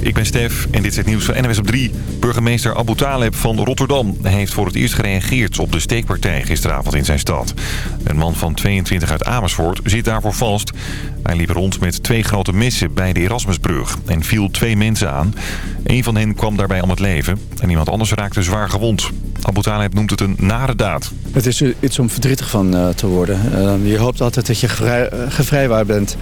Ik ben Stef en dit is het nieuws van NWS op 3. Burgemeester Abu Taleb van Rotterdam heeft voor het eerst gereageerd op de steekpartij gisteravond in zijn stad. Een man van 22 uit Amersfoort zit daarvoor vast. Hij liep rond met twee grote messen bij de Erasmusbrug en viel twee mensen aan. Een van hen kwam daarbij om het leven en iemand anders raakte zwaar gewond. Abu Taleb noemt het een nare daad. Het is iets om verdrietig van uh, te worden. Uh, je hoopt altijd dat je gevrij, uh, gevrijwaard bent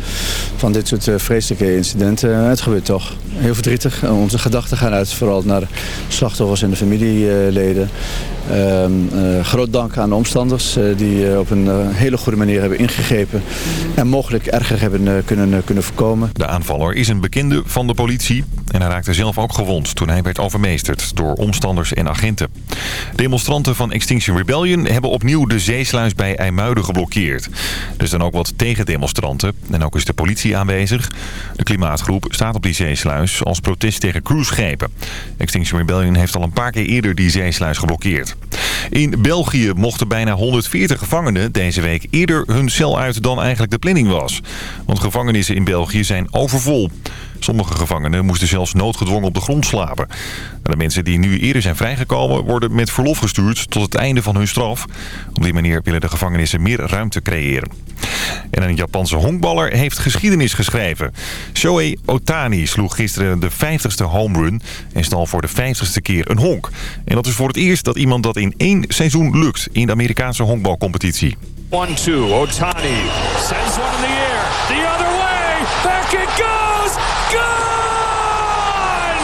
van dit soort vreselijke incidenten. het gebeurt toch. Heel verdrietig. onze gedachten gaan uit vooral naar slachtoffers en de familieleden. Ehm, groot dank aan de omstanders die op een hele goede manier hebben ingegrepen. En mogelijk erger hebben kunnen, kunnen voorkomen. De aanvaller is een bekende van de politie. En hij raakte zelf ook gewond toen hij werd overmeesterd door omstanders en agenten. Demonstranten van Extinction Rebellion hebben opnieuw de zeesluis bij IJmuiden geblokkeerd. Er zijn ook wat tegendemonstranten en ook is de politie aanwezig. De klimaatgroep staat op die zeesluis als protest tegen cruiseschepen. Extinction Rebellion heeft al een paar keer eerder die zeesluis geblokkeerd. In België mochten bijna 140 gevangenen deze week eerder hun cel uit dan eigenlijk de planning was. Want gevangenissen in België zijn overvol. Sommige gevangenen moesten zelfs noodgedwongen op de grond slapen. De mensen die nu eerder zijn vrijgekomen worden met verlof gestuurd tot het einde van hun straf. Op die manier willen de gevangenissen meer ruimte creëren. En een Japanse honkballer heeft geschiedenis geschreven. Shohei Otani sloeg gisteren de 50ste home run en stal voor de 50ste keer een honk. En dat is voor het eerst dat iemand dat in één seizoen lukt in de Amerikaanse honkbalcompetitie. 1-2, Otani sends one in the air, the other way, back it goes, gone!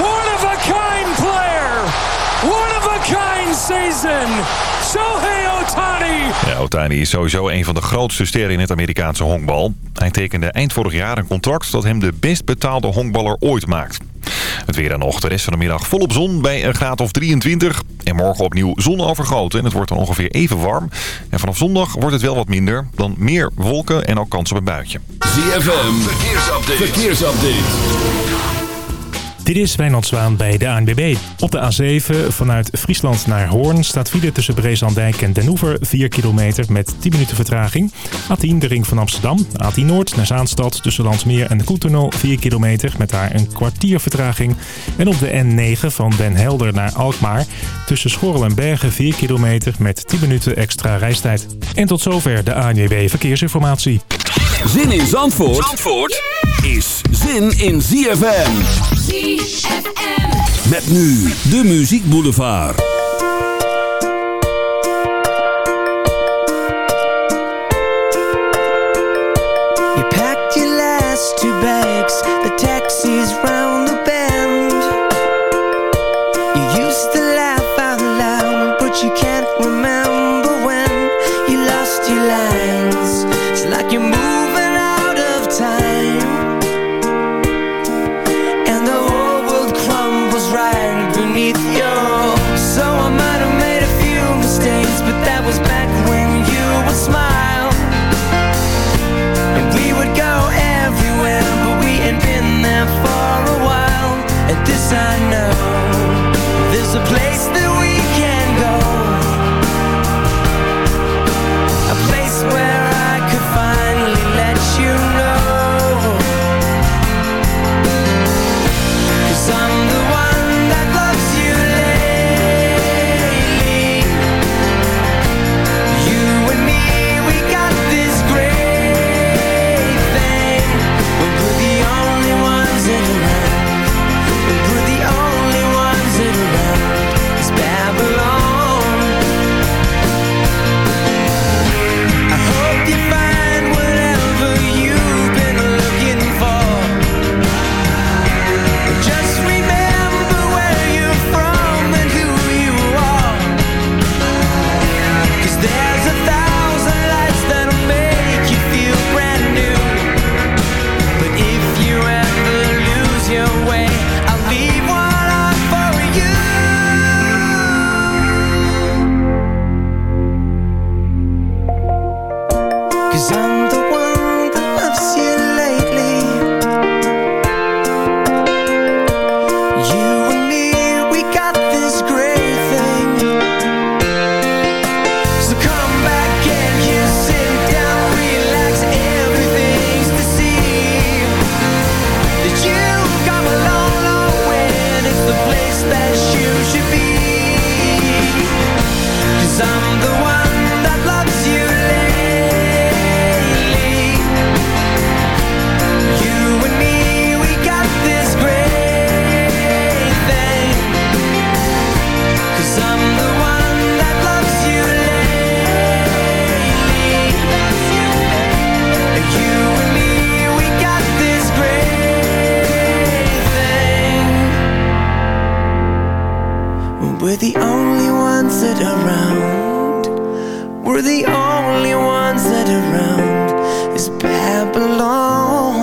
One of a kind player, one of a kind season, Shohei Otani! Ja, Otani is sowieso een van de grootste sterren in het Amerikaanse honkbal. Hij tekende eind vorig jaar een contract dat hem de best betaalde honkballer ooit maakt. Het weer dan nog. De rest van de middag volop zon bij een graad of 23. En morgen opnieuw zon overgoten. En het wordt dan ongeveer even warm. En vanaf zondag wordt het wel wat minder. Dan meer wolken en ook kans op een buitje. ZFM, verkeersupdate. verkeersupdate. Dit is Wijnand Zwaan bij de ANBB. Op de A7 vanuit Friesland naar Hoorn staat file tussen Breeslanddijk en Den Hoever 4 kilometer met 10 minuten vertraging. A10 de ring van Amsterdam. A10 Noord naar Zaanstad tussen Landsmeer en de Koentunnel 4 kilometer met daar een kwartier vertraging. En op de N9 van Den Helder naar Alkmaar tussen Schorrel en Bergen 4 kilometer met 10 minuten extra reistijd. En tot zover de ANBB Verkeersinformatie. Zin in Zandvoort, Zandvoort is zin in ZFM. ZFM. Met nu de Muziek Boulevard. You packed your last two bags, the taxi's round only ones that are around We're the only ones that are around Is Babylon.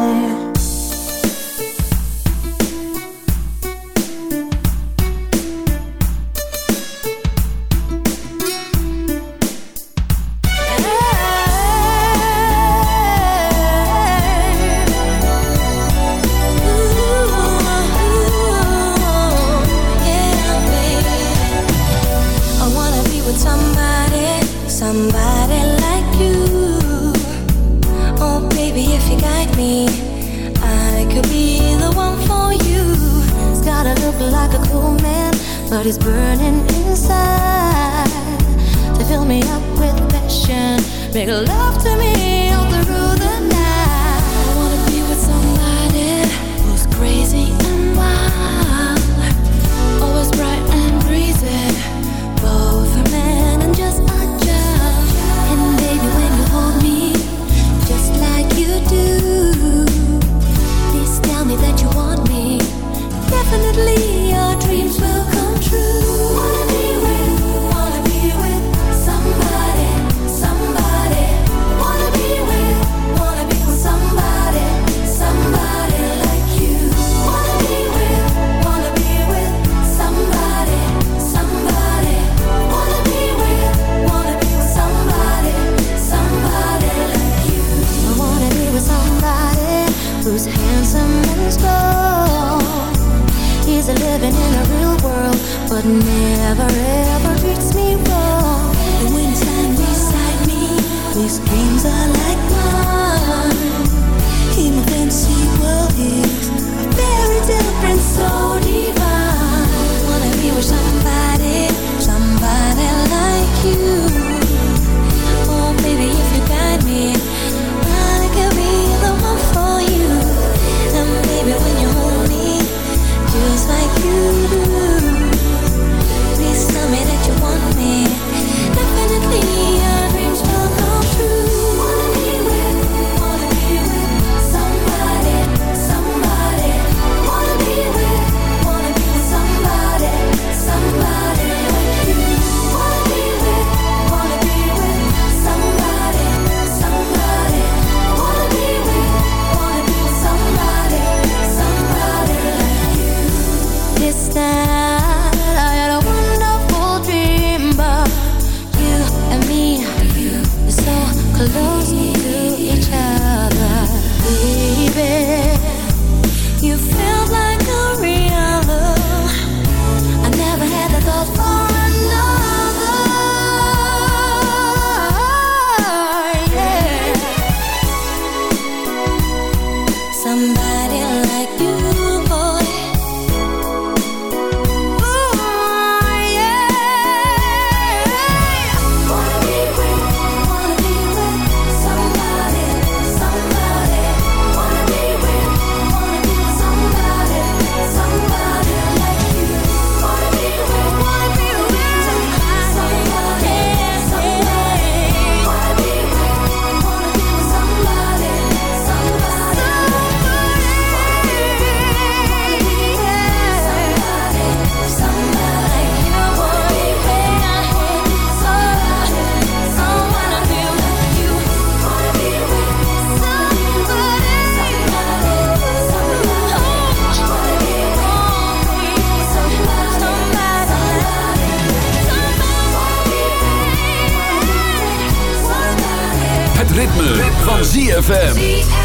ZFM.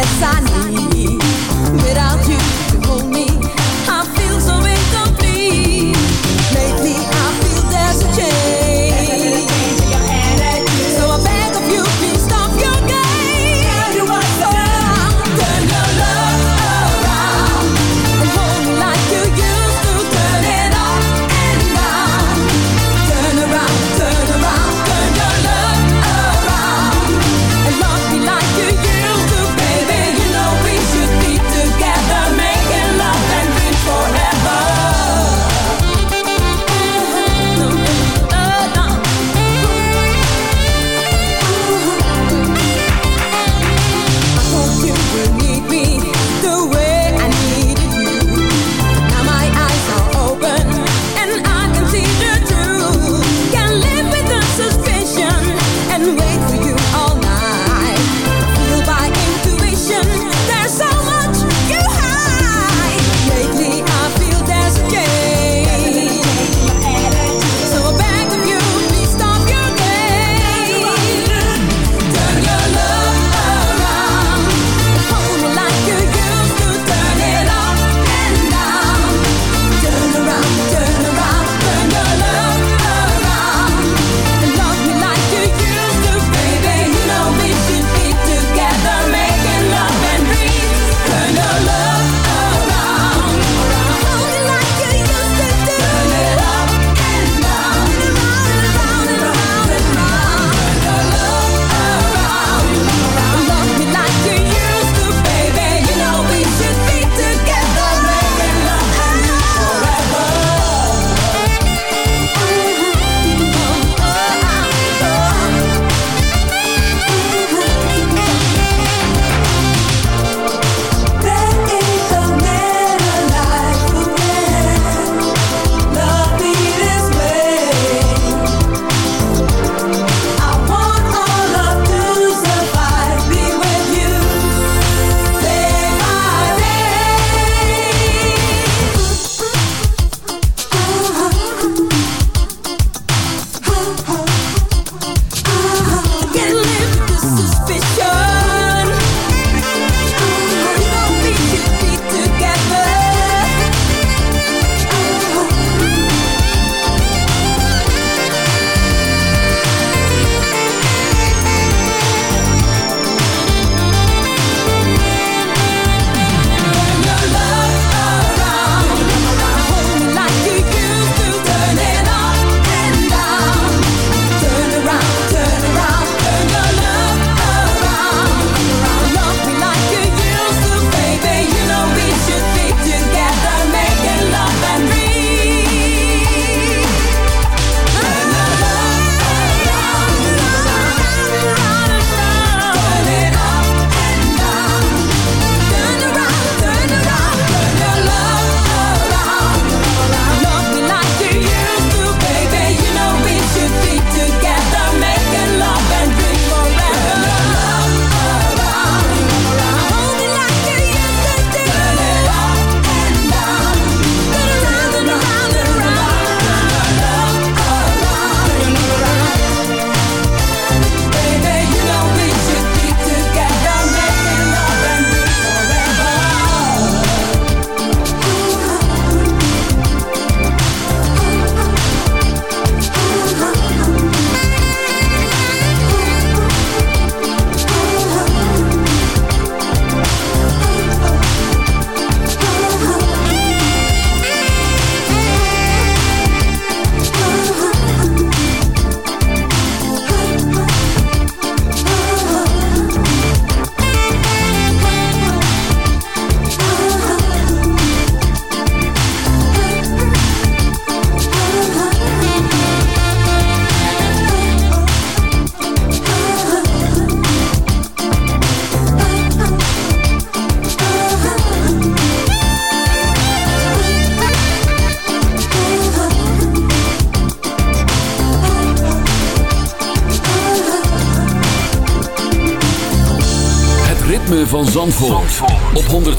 yes I need without you to hold me.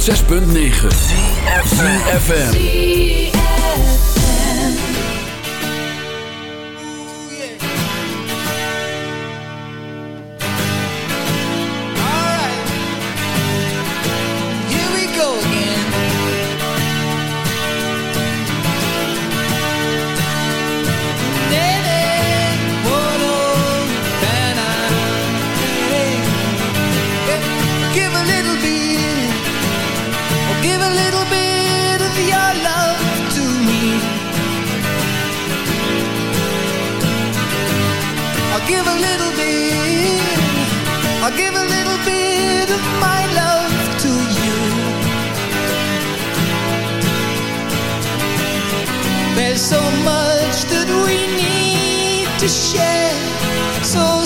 106.9 CFFM to share. So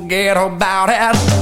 forget about it.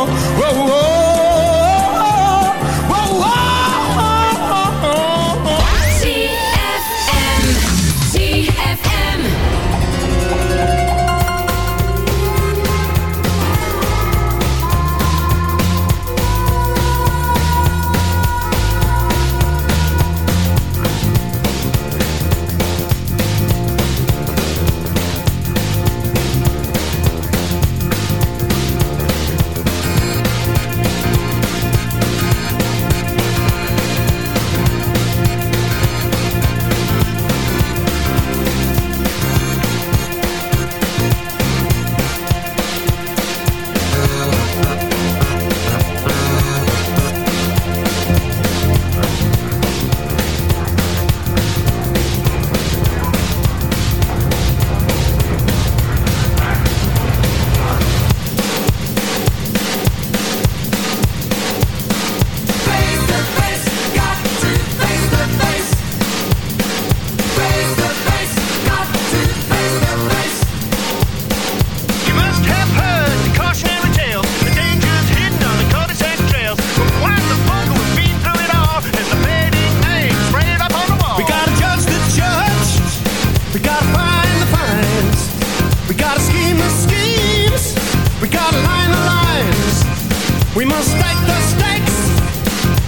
We must take the stakes.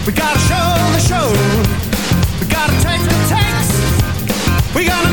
We gotta show the show. We gotta take the takes. We gotta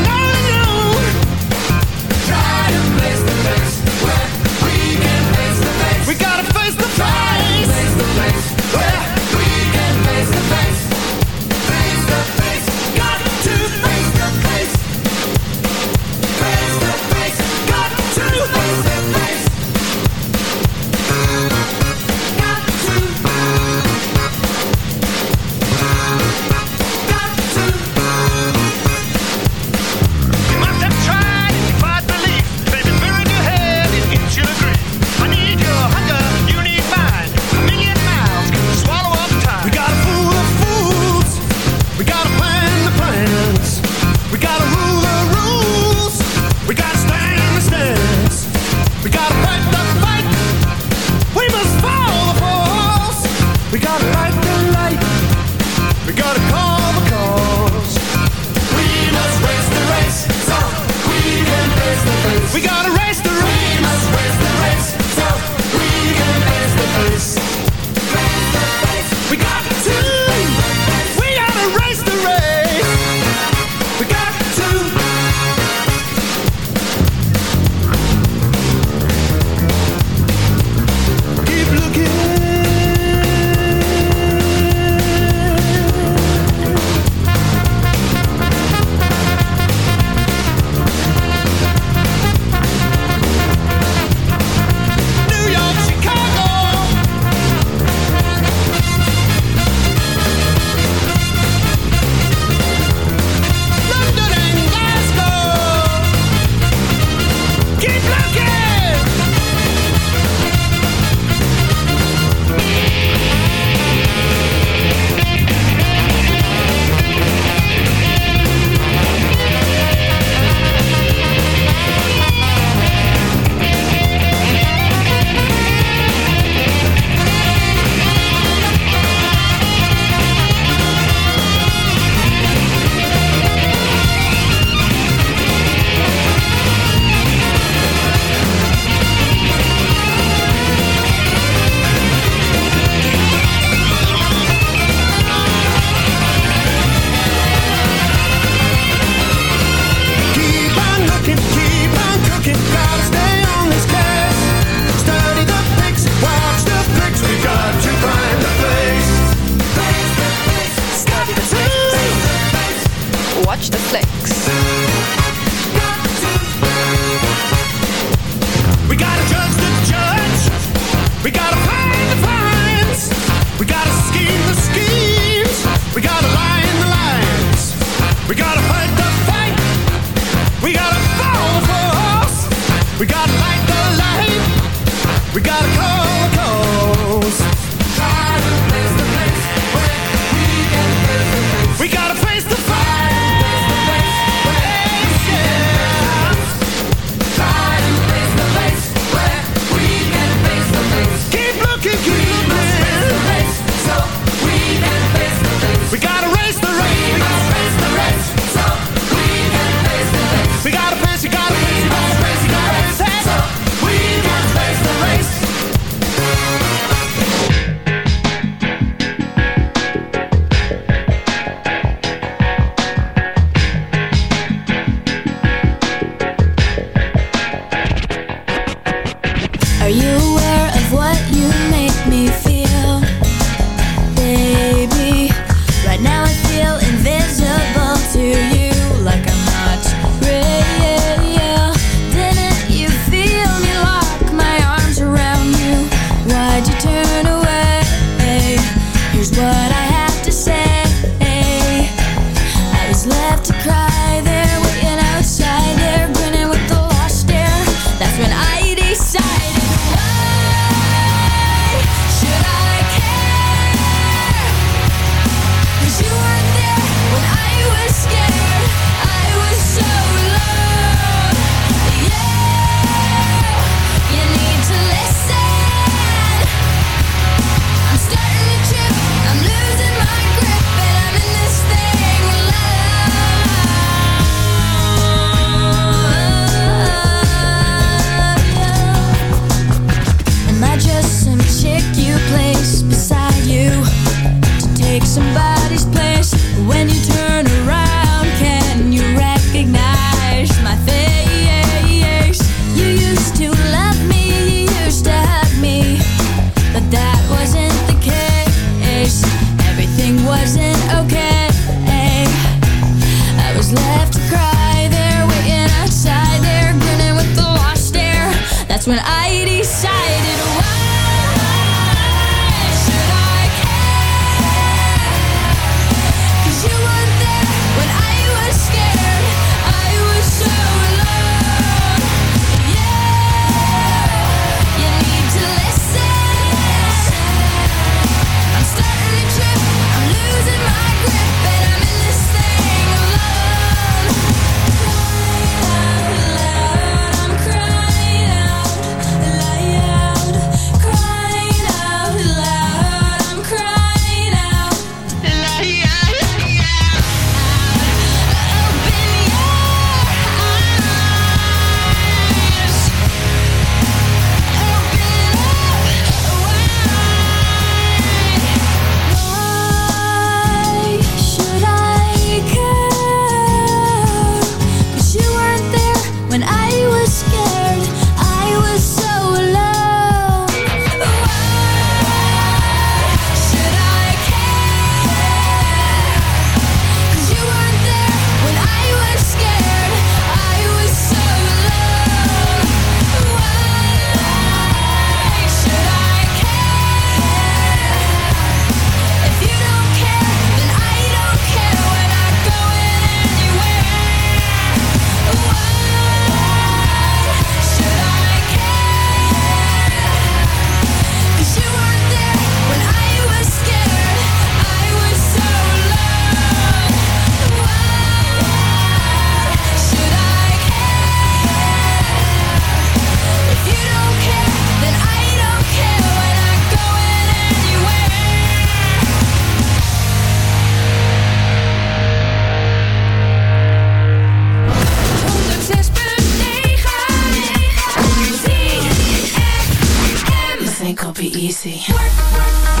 ain't gonna be easy. Work, work.